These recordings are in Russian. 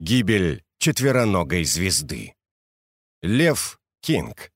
Гибель четвероногой звезды. Лев Кинг.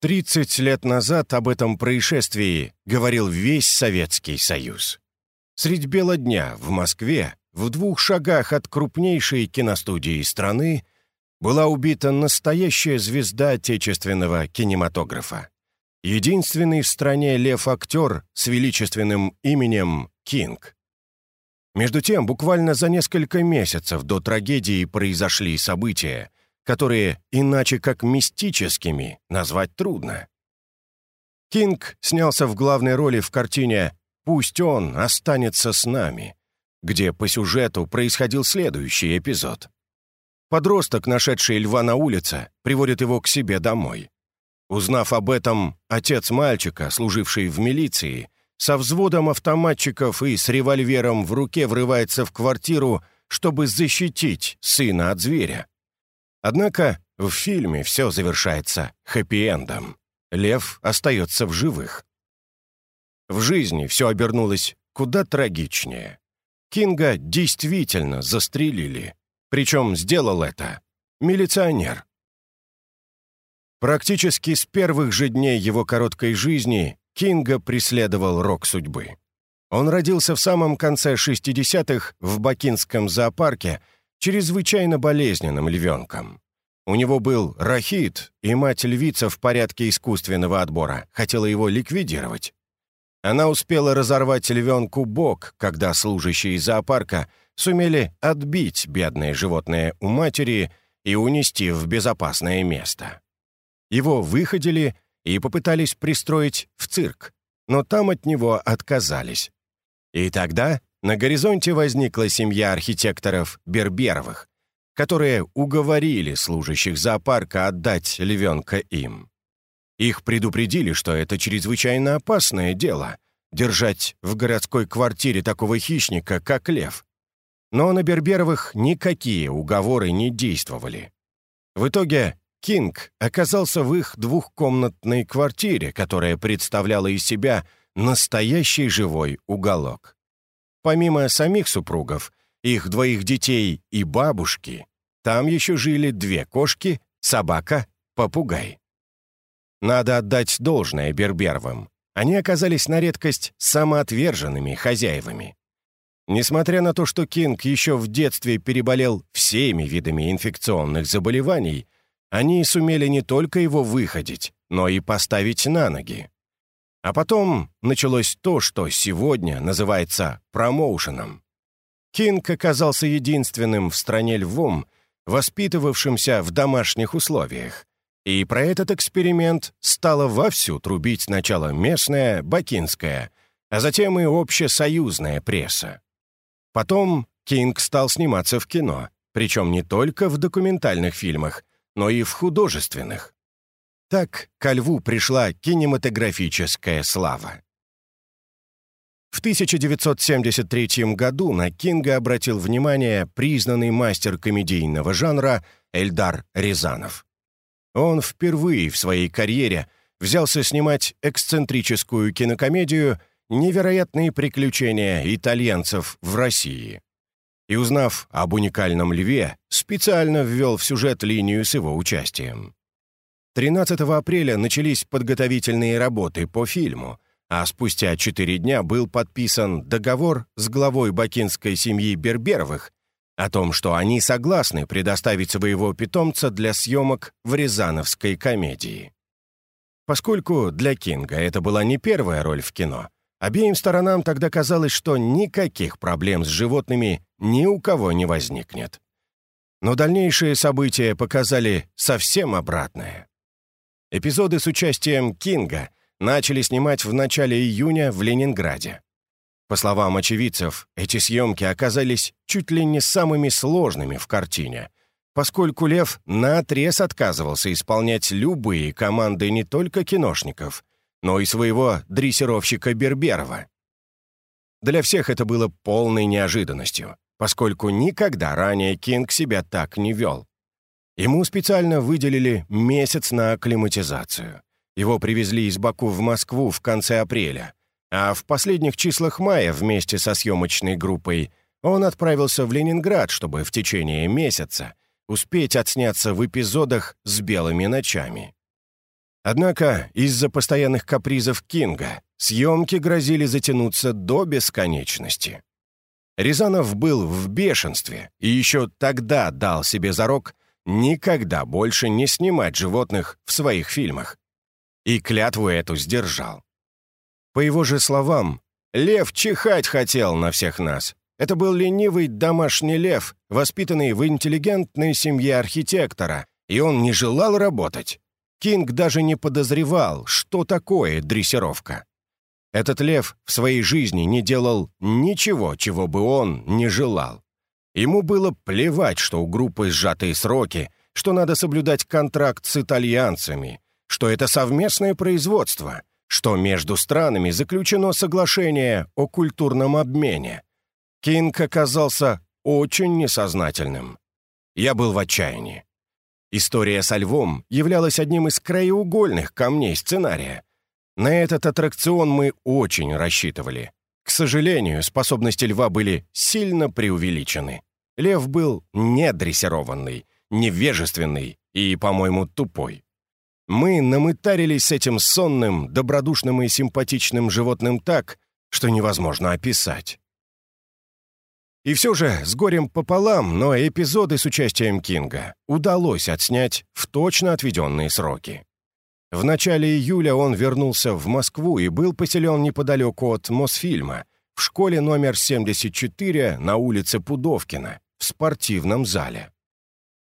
30 лет назад об этом происшествии говорил весь Советский Союз. Средь бела дня в Москве, в двух шагах от крупнейшей киностудии страны, была убита настоящая звезда отечественного кинематографа. Единственный в стране лев-актер с величественным именем Кинг. Между тем, буквально за несколько месяцев до трагедии произошли события, которые иначе как мистическими назвать трудно. Кинг снялся в главной роли в картине «Пусть он останется с нами», где по сюжету происходил следующий эпизод. Подросток, нашедший льва на улице, приводит его к себе домой. Узнав об этом, отец мальчика, служивший в милиции, со взводом автоматчиков и с револьвером в руке врывается в квартиру, чтобы защитить сына от зверя. Однако в фильме все завершается хэппи-эндом. Лев остается в живых. В жизни все обернулось куда трагичнее. Кинга действительно застрелили. Причем сделал это милиционер. Практически с первых же дней его короткой жизни Кинга преследовал рок судьбы. Он родился в самом конце 60-х в Бакинском зоопарке чрезвычайно болезненным львенком. У него был рахит, и мать-львица в порядке искусственного отбора хотела его ликвидировать. Она успела разорвать львенку бок, когда служащие зоопарка сумели отбить бедное животное у матери и унести в безопасное место. Его выходили — и попытались пристроить в цирк, но там от него отказались. И тогда на горизонте возникла семья архитекторов Берберовых, которые уговорили служащих зоопарка отдать львенка им. Их предупредили, что это чрезвычайно опасное дело — держать в городской квартире такого хищника, как лев. Но на Берберовых никакие уговоры не действовали. В итоге Кинг оказался в их двухкомнатной квартире, которая представляла из себя настоящий живой уголок. Помимо самих супругов, их двоих детей и бабушки, там еще жили две кошки, собака, попугай. Надо отдать должное Берберовым. Они оказались на редкость самоотверженными хозяевами. Несмотря на то, что Кинг еще в детстве переболел всеми видами инфекционных заболеваний, они сумели не только его выходить, но и поставить на ноги. А потом началось то, что сегодня называется промоушеном. Кинг оказался единственным в стране львом, воспитывавшимся в домашних условиях. И про этот эксперимент стала вовсю трубить сначала местная, бакинская, а затем и общесоюзная пресса. Потом Кинг стал сниматься в кино, причем не только в документальных фильмах, но и в художественных. Так ко льву пришла кинематографическая слава. В 1973 году на Кинга обратил внимание признанный мастер комедийного жанра Эльдар Рязанов. Он впервые в своей карьере взялся снимать эксцентрическую кинокомедию «Невероятные приключения итальянцев в России» и, узнав об уникальном льве, специально ввел в сюжет линию с его участием. 13 апреля начались подготовительные работы по фильму, а спустя четыре дня был подписан договор с главой бакинской семьи Берберовых о том, что они согласны предоставить своего питомца для съемок в Рязановской комедии. Поскольку для Кинга это была не первая роль в кино, Обеим сторонам тогда казалось, что никаких проблем с животными ни у кого не возникнет. Но дальнейшие события показали совсем обратное. Эпизоды с участием Кинга начали снимать в начале июня в Ленинграде. По словам очевидцев, эти съемки оказались чуть ли не самыми сложными в картине, поскольку Лев наотрез отказывался исполнять любые команды не только киношников, но и своего дрессировщика Берберова. Для всех это было полной неожиданностью, поскольку никогда ранее Кинг себя так не вел. Ему специально выделили месяц на акклиматизацию. Его привезли из Баку в Москву в конце апреля, а в последних числах мая вместе со съемочной группой он отправился в Ленинград, чтобы в течение месяца успеть отсняться в эпизодах с белыми ночами. Однако из-за постоянных капризов Кинга съемки грозили затянуться до бесконечности. Рязанов был в бешенстве и еще тогда дал себе зарок никогда больше не снимать животных в своих фильмах. И клятву эту сдержал. По его же словам, лев чихать хотел на всех нас. Это был ленивый домашний лев, воспитанный в интеллигентной семье архитектора, и он не желал работать. Кинг даже не подозревал, что такое дрессировка. Этот лев в своей жизни не делал ничего, чего бы он не желал. Ему было плевать, что у группы сжатые сроки, что надо соблюдать контракт с итальянцами, что это совместное производство, что между странами заключено соглашение о культурном обмене. Кинг оказался очень несознательным. Я был в отчаянии. История со львом являлась одним из краеугольных камней сценария. На этот аттракцион мы очень рассчитывали. К сожалению, способности льва были сильно преувеличены. Лев был недрессированный, невежественный и, по-моему, тупой. Мы намытарились с этим сонным, добродушным и симпатичным животным так, что невозможно описать. И все же, с горем пополам, но эпизоды с участием Кинга удалось отснять в точно отведенные сроки. В начале июля он вернулся в Москву и был поселен неподалеку от Мосфильма, в школе номер 74 на улице Пудовкина, в спортивном зале.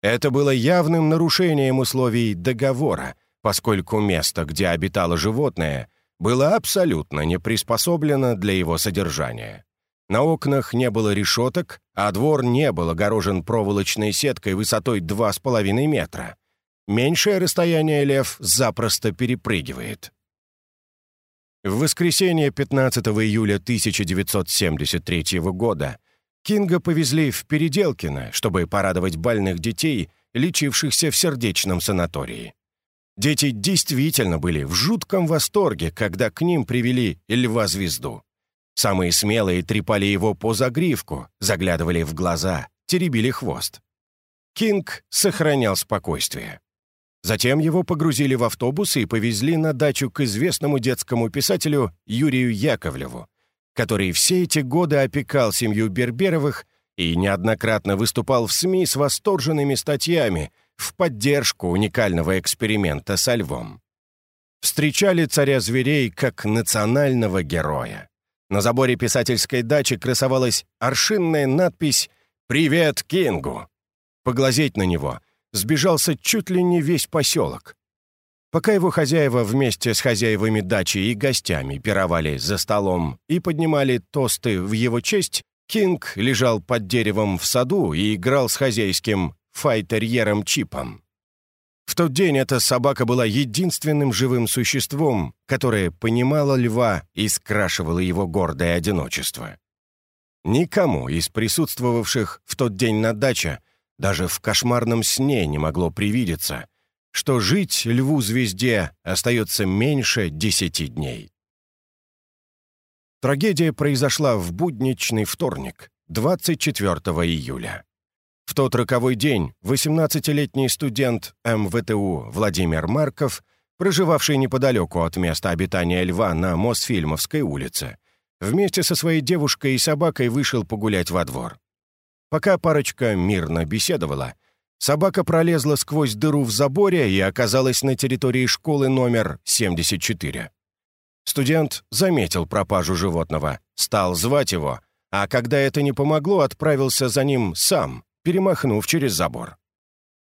Это было явным нарушением условий договора, поскольку место, где обитало животное, было абсолютно не приспособлено для его содержания. На окнах не было решеток, а двор не был огорожен проволочной сеткой высотой 2,5 метра. Меньшее расстояние лев запросто перепрыгивает. В воскресенье 15 июля 1973 года Кинга повезли в Переделкино, чтобы порадовать больных детей, лечившихся в сердечном санатории. Дети действительно были в жутком восторге, когда к ним привели льва-звезду. Самые смелые трепали его по загривку, заглядывали в глаза, теребили хвост. Кинг сохранял спокойствие. Затем его погрузили в автобус и повезли на дачу к известному детскому писателю Юрию Яковлеву, который все эти годы опекал семью Берберовых и неоднократно выступал в СМИ с восторженными статьями в поддержку уникального эксперимента со львом. Встречали царя зверей как национального героя. На заборе писательской дачи красовалась аршинная надпись «Привет Кингу». Поглазеть на него сбежался чуть ли не весь поселок. Пока его хозяева вместе с хозяевами дачи и гостями пировали за столом и поднимали тосты в его честь, Кинг лежал под деревом в саду и играл с хозяйским файтерьером Чипом. В тот день эта собака была единственным живым существом, которое понимало льва и скрашивало его гордое одиночество. Никому из присутствовавших в тот день на даче даже в кошмарном сне не могло привидеться, что жить льву-звезде остается меньше десяти дней. Трагедия произошла в будничный вторник, 24 июля. В тот роковой день 18-летний студент МВТУ Владимир Марков, проживавший неподалеку от места обитания льва на Мосфильмовской улице, вместе со своей девушкой и собакой вышел погулять во двор. Пока парочка мирно беседовала, собака пролезла сквозь дыру в заборе и оказалась на территории школы номер 74. Студент заметил пропажу животного, стал звать его, а когда это не помогло, отправился за ним сам, перемахнув через забор.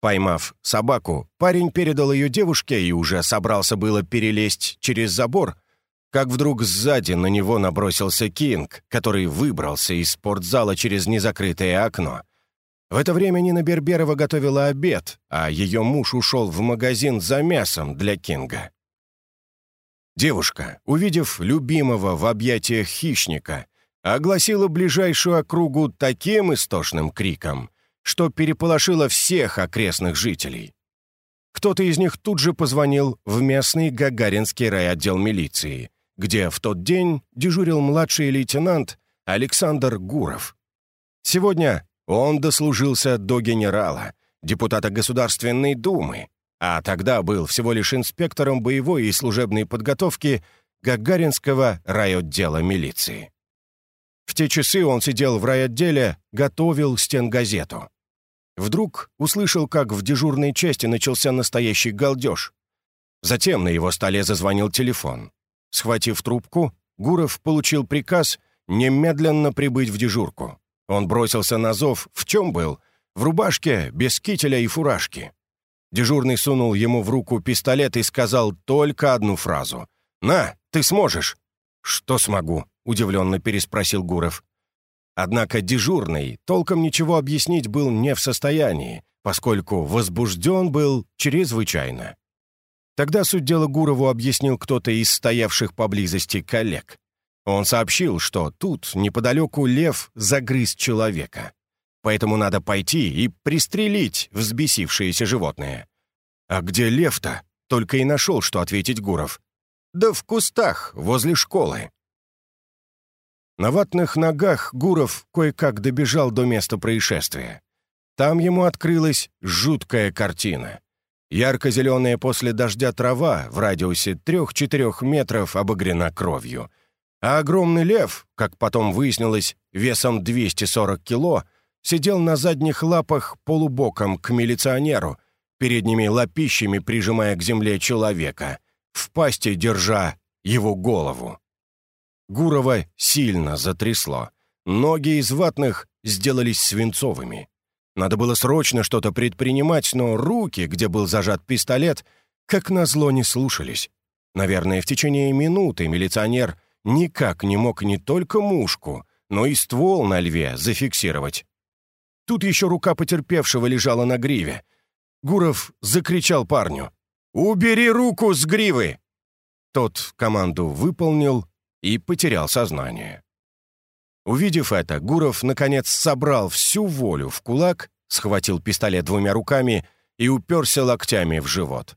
Поймав собаку, парень передал ее девушке и уже собрался было перелезть через забор, как вдруг сзади на него набросился Кинг, который выбрался из спортзала через незакрытое окно. В это время Нина Берберова готовила обед, а ее муж ушел в магазин за мясом для Кинга. Девушка, увидев любимого в объятиях хищника, огласила ближайшую округу таким истошным криком, что переполошило всех окрестных жителей. Кто-то из них тут же позвонил в местный Гагаринский райотдел милиции, где в тот день дежурил младший лейтенант Александр Гуров. Сегодня он дослужился до генерала, депутата Государственной Думы, а тогда был всего лишь инспектором боевой и служебной подготовки Гагаринского райотдела милиции. В те часы он сидел в райотделе, готовил стенгазету. Вдруг услышал, как в дежурной части начался настоящий галдеж. Затем на его столе зазвонил телефон. Схватив трубку, Гуров получил приказ немедленно прибыть в дежурку. Он бросился на зов, в чем был? В рубашке, без кителя и фуражки. Дежурный сунул ему в руку пистолет и сказал только одну фразу. «На, ты сможешь!» «Что смогу?» — удивленно переспросил Гуров. Однако дежурный толком ничего объяснить был не в состоянии, поскольку возбужден был чрезвычайно. Тогда суть дела Гурову объяснил кто-то из стоявших поблизости коллег. Он сообщил, что тут, неподалеку, лев загрыз человека. Поэтому надо пойти и пристрелить взбесившееся животное. «А где лев-то?» — только и нашел, что ответить Гуров. «Да в кустах, возле школы». На ватных ногах Гуров кое-как добежал до места происшествия. Там ему открылась жуткая картина. Ярко-зеленая после дождя трава в радиусе трех-четырех метров обогрена кровью — а огромный лев, как потом выяснилось, весом 240 кило, сидел на задних лапах полубоком к милиционеру, передними лапищами прижимая к земле человека, в пасти держа его голову. Гурова сильно затрясло. Ноги из ватных сделались свинцовыми. Надо было срочно что-то предпринимать, но руки, где был зажат пистолет, как назло не слушались. Наверное, в течение минуты милиционер никак не мог не только мушку, но и ствол на льве зафиксировать. Тут еще рука потерпевшего лежала на гриве. Гуров закричал парню. «Убери руку с гривы!» Тот команду выполнил и потерял сознание. Увидев это, Гуров, наконец, собрал всю волю в кулак, схватил пистолет двумя руками и уперся локтями в живот.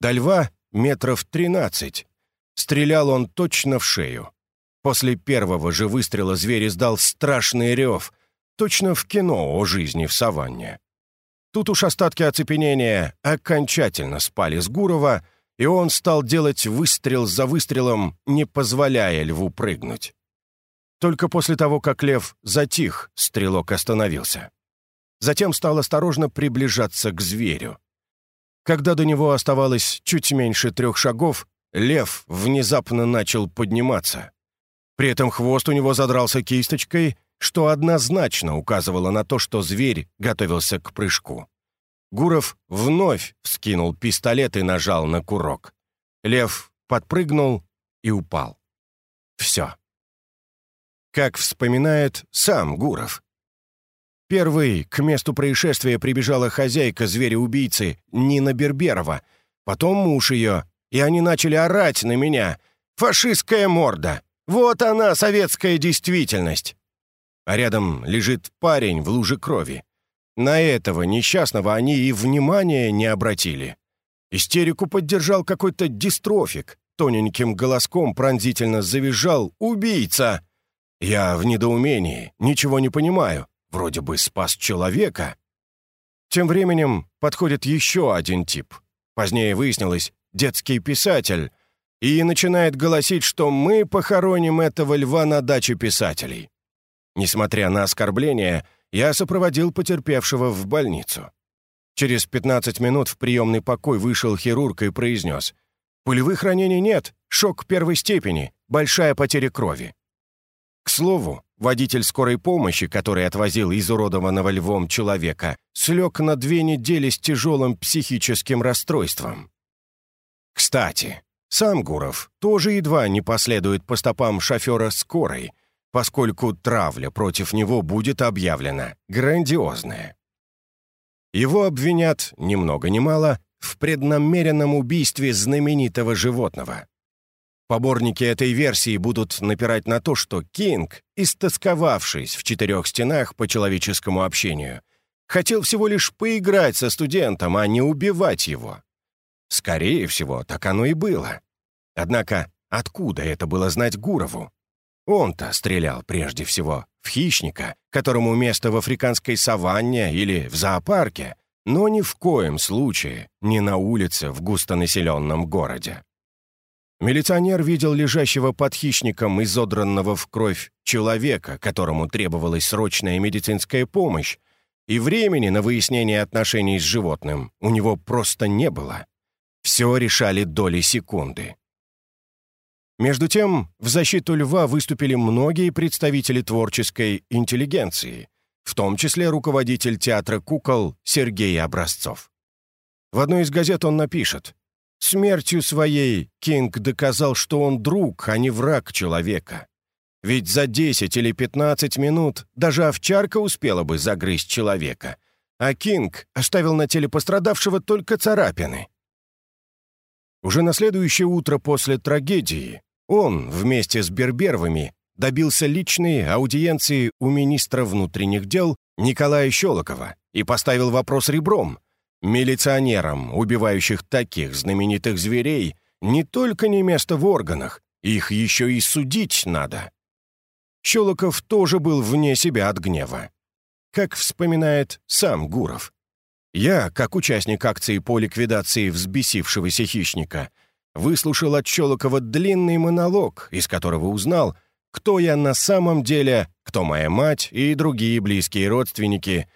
До льва метров тринадцать, Стрелял он точно в шею. После первого же выстрела зверь издал страшный рев, точно в кино о жизни в саванне. Тут уж остатки оцепенения окончательно спали с Гурова, и он стал делать выстрел за выстрелом, не позволяя льву прыгнуть. Только после того, как лев затих, стрелок остановился. Затем стал осторожно приближаться к зверю. Когда до него оставалось чуть меньше трех шагов, лев внезапно начал подниматься. При этом хвост у него задрался кисточкой, что однозначно указывало на то, что зверь готовился к прыжку. Гуров вновь вскинул пистолет и нажал на курок. Лев подпрыгнул и упал. Все. Как вспоминает сам Гуров. Первый к месту происшествия прибежала хозяйка зверя-убийцы Нина Берберова, потом муж ее, и они начали орать на меня. «Фашистская морда! Вот она, советская действительность!» А рядом лежит парень в луже крови. На этого несчастного они и внимания не обратили. Истерику поддержал какой-то дистрофик, тоненьким голоском пронзительно завизжал «Убийца!» Я в недоумении, ничего не понимаю. Вроде бы спас человека. Тем временем подходит еще один тип. Позднее выяснилось, детский писатель, и начинает голосить, что мы похороним этого льва на даче писателей. Несмотря на оскорбления, я сопроводил потерпевшего в больницу. Через 15 минут в приемный покой вышел хирург и произнес «Пулевых ранений нет, шок первой степени, большая потеря крови». К слову, водитель скорой помощи, который отвозил изуродованного львом человека, слег на две недели с тяжелым психическим расстройством. Кстати, сам Гуров тоже едва не последует по стопам шофера скорой, поскольку травля против него будет объявлена грандиозная. Его обвинят, ни много ни мало, в преднамеренном убийстве знаменитого животного. Поборники этой версии будут напирать на то, что Кинг, истосковавшись в четырех стенах по человеческому общению, хотел всего лишь поиграть со студентом, а не убивать его. Скорее всего, так оно и было. Однако, откуда это было знать Гурову? Он-то стрелял прежде всего в хищника, которому место в африканской саванне или в зоопарке, но ни в коем случае не на улице в густонаселенном городе. Милиционер видел лежащего под хищником изодранного в кровь человека, которому требовалась срочная медицинская помощь, и времени на выяснение отношений с животным у него просто не было. Все решали доли секунды. Между тем, в защиту льва выступили многие представители творческой интеллигенции, в том числе руководитель театра кукол Сергей Образцов. В одной из газет он напишет «Смертью своей Кинг доказал, что он друг, а не враг человека. Ведь за 10 или 15 минут даже овчарка успела бы загрызть человека, а Кинг оставил на теле пострадавшего только царапины». Уже на следующее утро после трагедии он вместе с Берберовыми добился личной аудиенции у министра внутренних дел Николая Щелокова и поставил вопрос ребром. Милиционерам, убивающих таких знаменитых зверей, не только не место в органах, их еще и судить надо. Щелоков тоже был вне себя от гнева. Как вспоминает сам Гуров. «Я, как участник акции по ликвидации взбесившегося хищника, выслушал от Щелокова длинный монолог, из которого узнал, кто я на самом деле, кто моя мать и другие близкие родственники,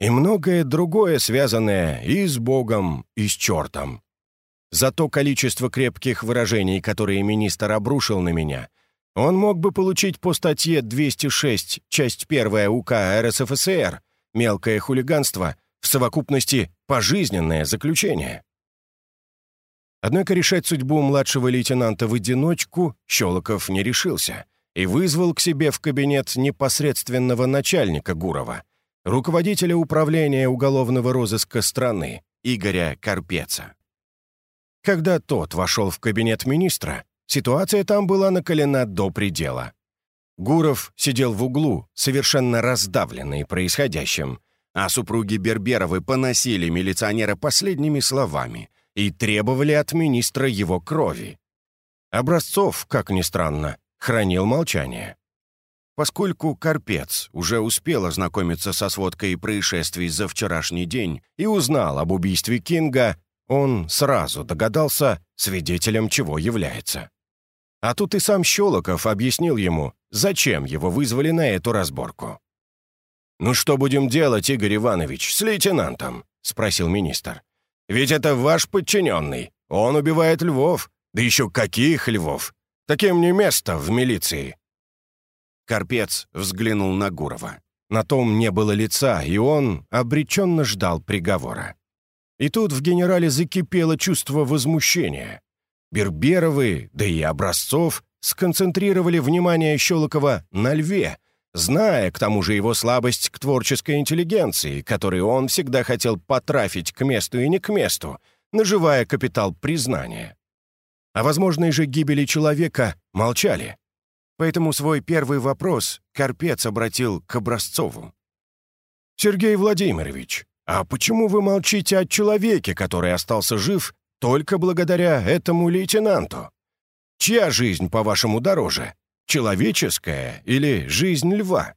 и многое другое, связанное и с Богом, и с чертом. За то количество крепких выражений, которые министр обрушил на меня, он мог бы получить по статье 206, часть 1 УК РСФСР «Мелкое хулиганство» в совокупности пожизненное заключение. Однако решать судьбу младшего лейтенанта в одиночку Щелоков не решился — и вызвал к себе в кабинет непосредственного начальника Гурова, руководителя управления уголовного розыска страны, Игоря Карпеца. Когда тот вошел в кабинет министра, ситуация там была накалена до предела. Гуров сидел в углу, совершенно раздавленный происходящим, а супруги Берберовы поносили милиционера последними словами и требовали от министра его крови. Образцов, как ни странно, хранил молчание. Поскольку Карпец уже успел ознакомиться со сводкой происшествий за вчерашний день и узнал об убийстве Кинга, он сразу догадался, свидетелем чего является. А тут и сам Щелоков объяснил ему, зачем его вызвали на эту разборку. «Ну что будем делать, Игорь Иванович, с лейтенантом?» — спросил министр. «Ведь это ваш подчиненный. Он убивает львов. Да еще каких львов? Таким не место в милиции». Карпец взглянул на Гурова. На том не было лица, и он обреченно ждал приговора. И тут в генерале закипело чувство возмущения. Берберовы, да и Образцов, сконцентрировали внимание Щелокова на льве, зная к тому же его слабость к творческой интеллигенции, которую он всегда хотел потрафить к месту и не к месту, наживая капитал признания. О возможной же гибели человека молчали. Поэтому свой первый вопрос Карпец обратил к Образцову. «Сергей Владимирович, а почему вы молчите о человеке, который остался жив только благодаря этому лейтенанту? Чья жизнь, по-вашему, дороже? Человеческая или жизнь льва?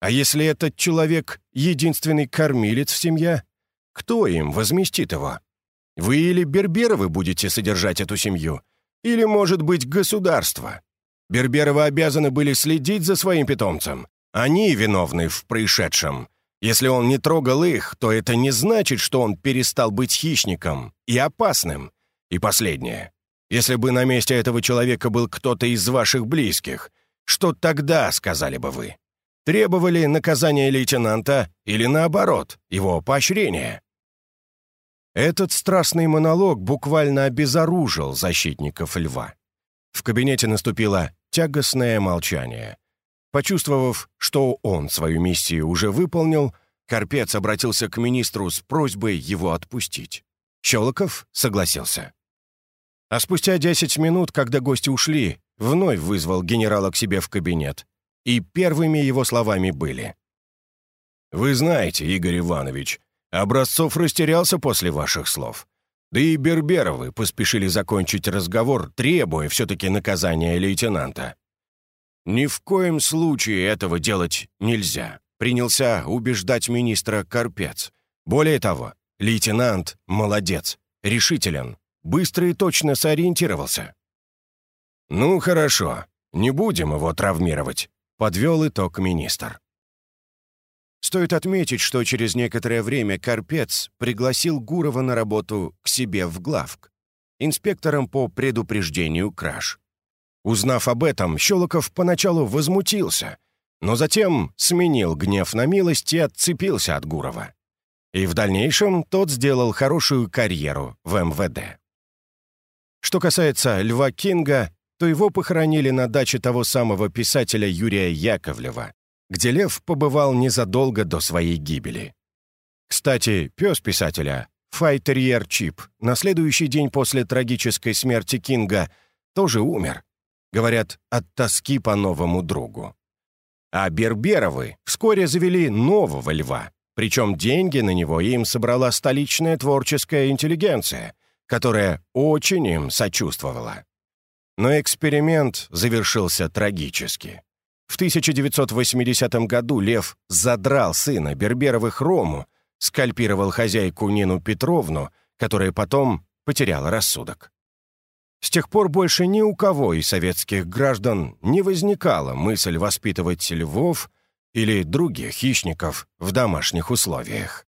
А если этот человек — единственный кормилец в семье, кто им возместит его? Вы или Берберовы будете содержать эту семью, или, может быть, государство. Берберовы обязаны были следить за своим питомцем. Они виновны в происшедшем. Если он не трогал их, то это не значит, что он перестал быть хищником и опасным. И последнее. Если бы на месте этого человека был кто-то из ваших близких, что тогда сказали бы вы? Требовали наказания лейтенанта или, наоборот, его поощрения? Этот страстный монолог буквально обезоружил защитников льва. В кабинете наступило тягостное молчание. Почувствовав, что он свою миссию уже выполнил, Карпец обратился к министру с просьбой его отпустить. Щелоков согласился. А спустя десять минут, когда гости ушли, вновь вызвал генерала к себе в кабинет. И первыми его словами были. «Вы знаете, Игорь Иванович, Образцов растерялся после ваших слов. Да и Берберовы поспешили закончить разговор, требуя все-таки наказания лейтенанта. «Ни в коем случае этого делать нельзя», — принялся убеждать министра Карпец. Более того, лейтенант молодец, решителен, быстро и точно сориентировался. «Ну, хорошо, не будем его травмировать», — подвел итог министр. Стоит отметить, что через некоторое время Карпец пригласил Гурова на работу к себе в главк, инспектором по предупреждению краж. Узнав об этом, Щелоков поначалу возмутился, но затем сменил гнев на милость и отцепился от Гурова. И в дальнейшем тот сделал хорошую карьеру в МВД. Что касается Льва Кинга, то его похоронили на даче того самого писателя Юрия Яковлева, где Лев побывал незадолго до своей гибели. Кстати, пес писателя, Файтерьер Чип, на следующий день после трагической смерти Кинга тоже умер, Говорят, от тоски по новому другу. А Берберовы вскоре завели нового льва, причем деньги на него им собрала столичная творческая интеллигенция, которая очень им сочувствовала. Но эксперимент завершился трагически. В 1980 году Лев задрал сына Берберовых Рому, скальпировал хозяйку Нину Петровну, которая потом потеряла рассудок. С тех пор больше ни у кого из советских граждан не возникала мысль воспитывать львов или других хищников в домашних условиях.